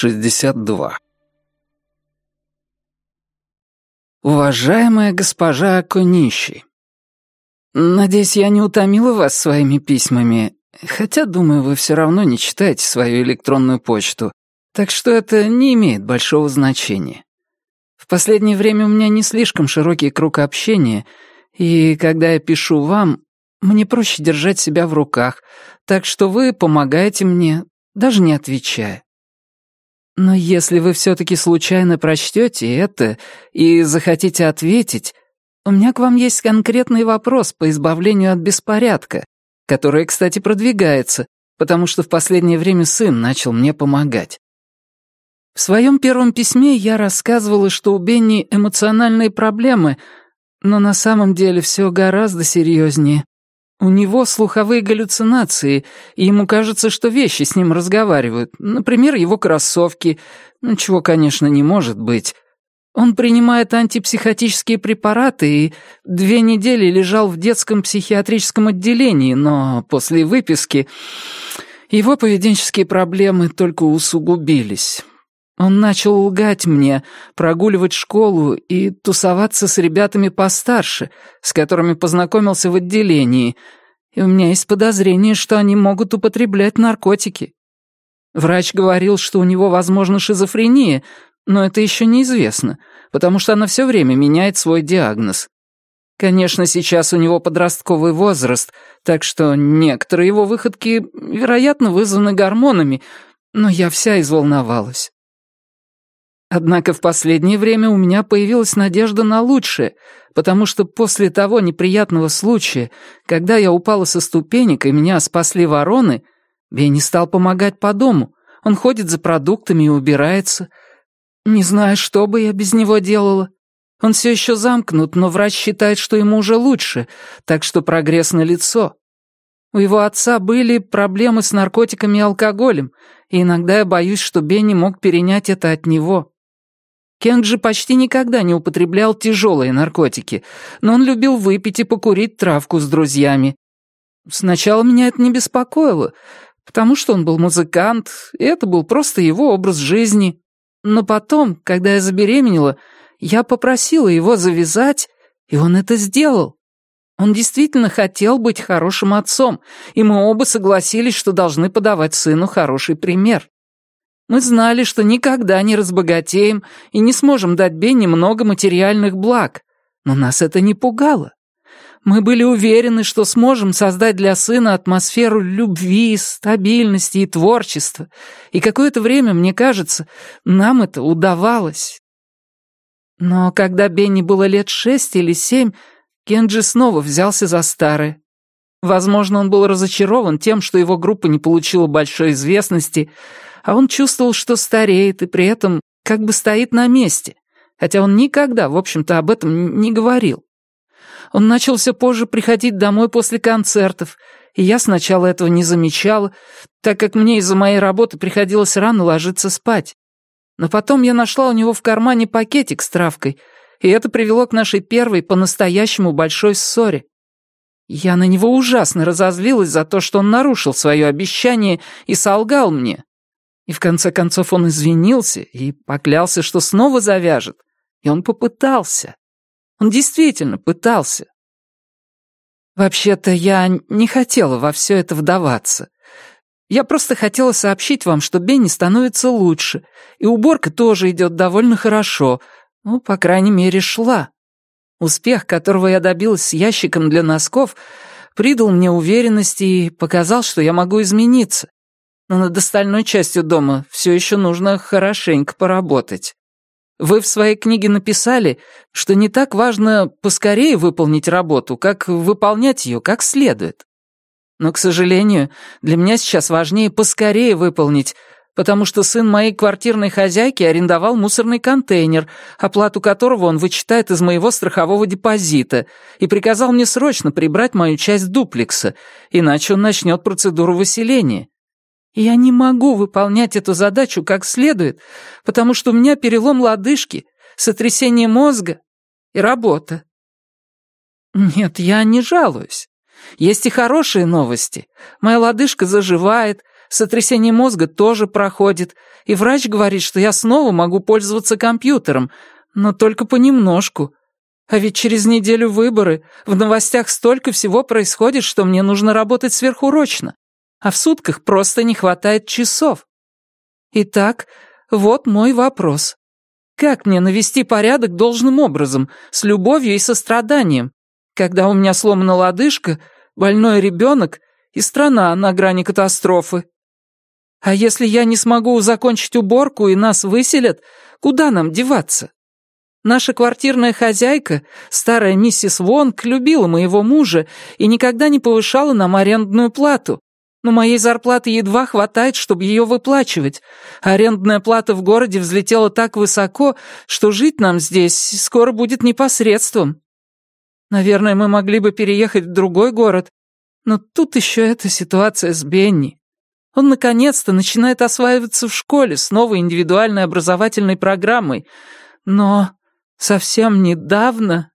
62. Уважаемая госпожа Акунищи, надеюсь, я не утомила вас своими письмами, хотя, думаю, вы все равно не читаете свою электронную почту, так что это не имеет большого значения. В последнее время у меня не слишком широкий круг общения, и когда я пишу вам, мне проще держать себя в руках, так что вы помогаете мне, даже не отвечая. Но если вы все-таки случайно прочтете это и захотите ответить, у меня к вам есть конкретный вопрос по избавлению от беспорядка, который, кстати, продвигается, потому что в последнее время сын начал мне помогать. В своем первом письме я рассказывала, что у Бенни эмоциональные проблемы, но на самом деле все гораздо серьезнее. У него слуховые галлюцинации, и ему кажется, что вещи с ним разговаривают. Например, его кроссовки, ну, чего, конечно, не может быть. Он принимает антипсихотические препараты и две недели лежал в детском психиатрическом отделении, но после выписки его поведенческие проблемы только усугубились. Он начал лгать мне, прогуливать школу и тусоваться с ребятами постарше, с которыми познакомился в отделении, и у меня есть подозрение, что они могут употреблять наркотики. Врач говорил, что у него, возможно, шизофрения, но это еще неизвестно, потому что она все время меняет свой диагноз. Конечно, сейчас у него подростковый возраст, так что некоторые его выходки, вероятно, вызваны гормонами, но я вся изволновалась. Однако в последнее время у меня появилась надежда на лучшее, потому что после того неприятного случая, когда я упала со ступенек и меня спасли вороны, Бенни стал помогать по дому. Он ходит за продуктами и убирается. Не знаю, что бы я без него делала. Он все еще замкнут, но врач считает, что ему уже лучше, так что прогресс налицо. У его отца были проблемы с наркотиками и алкоголем, и иногда я боюсь, что Бенни мог перенять это от него. Кенджи почти никогда не употреблял тяжелые наркотики, но он любил выпить и покурить травку с друзьями. Сначала меня это не беспокоило, потому что он был музыкант, и это был просто его образ жизни. Но потом, когда я забеременела, я попросила его завязать, и он это сделал. Он действительно хотел быть хорошим отцом, и мы оба согласились, что должны подавать сыну хороший пример. Мы знали, что никогда не разбогатеем и не сможем дать Бенни много материальных благ, но нас это не пугало. Мы были уверены, что сможем создать для сына атмосферу любви, стабильности и творчества, и какое-то время, мне кажется, нам это удавалось. Но когда Бенни было лет шесть или семь, Кенджи снова взялся за старое. Возможно, он был разочарован тем, что его группа не получила большой известности, а он чувствовал, что стареет и при этом как бы стоит на месте, хотя он никогда, в общем-то, об этом не говорил. Он начал все позже приходить домой после концертов, и я сначала этого не замечала, так как мне из-за моей работы приходилось рано ложиться спать. Но потом я нашла у него в кармане пакетик с травкой, и это привело к нашей первой по-настоящему большой ссоре. Я на него ужасно разозлилась за то, что он нарушил свое обещание и солгал мне, и в конце концов он извинился и поклялся, что снова завяжет. И он попытался. Он действительно пытался. Вообще-то я не хотела во все это вдаваться. Я просто хотела сообщить вам, что Бенни становится лучше, и уборка тоже идет довольно хорошо, ну, по крайней мере, шла. Успех, которого я добилась с ящиком для носков, придал мне уверенности и показал, что я могу измениться но над остальной частью дома все еще нужно хорошенько поработать. Вы в своей книге написали, что не так важно поскорее выполнить работу, как выполнять ее как следует. Но, к сожалению, для меня сейчас важнее поскорее выполнить, потому что сын моей квартирной хозяйки арендовал мусорный контейнер, оплату которого он вычитает из моего страхового депозита, и приказал мне срочно прибрать мою часть дуплекса, иначе он начнет процедуру выселения. Я не могу выполнять эту задачу как следует, потому что у меня перелом лодыжки, сотрясение мозга и работа. Нет, я не жалуюсь. Есть и хорошие новости. Моя лодыжка заживает, Сотрясение мозга тоже проходит, и врач говорит, что я снова могу пользоваться компьютером, но только понемножку. А ведь через неделю выборы, в новостях столько всего происходит, что мне нужно работать сверхурочно, а в сутках просто не хватает часов. Итак, вот мой вопрос. Как мне навести порядок должным образом, с любовью и состраданием, когда у меня сломана лодыжка, больной ребенок и страна на грани катастрофы? А если я не смогу закончить уборку и нас выселят, куда нам деваться? Наша квартирная хозяйка, старая миссис Вонг, любила моего мужа и никогда не повышала нам арендную плату. Но моей зарплаты едва хватает, чтобы ее выплачивать. Арендная плата в городе взлетела так высоко, что жить нам здесь скоро будет непосредством. Наверное, мы могли бы переехать в другой город, но тут еще эта ситуация с Бенни. Он наконец-то начинает осваиваться в школе с новой индивидуальной образовательной программой, но совсем недавно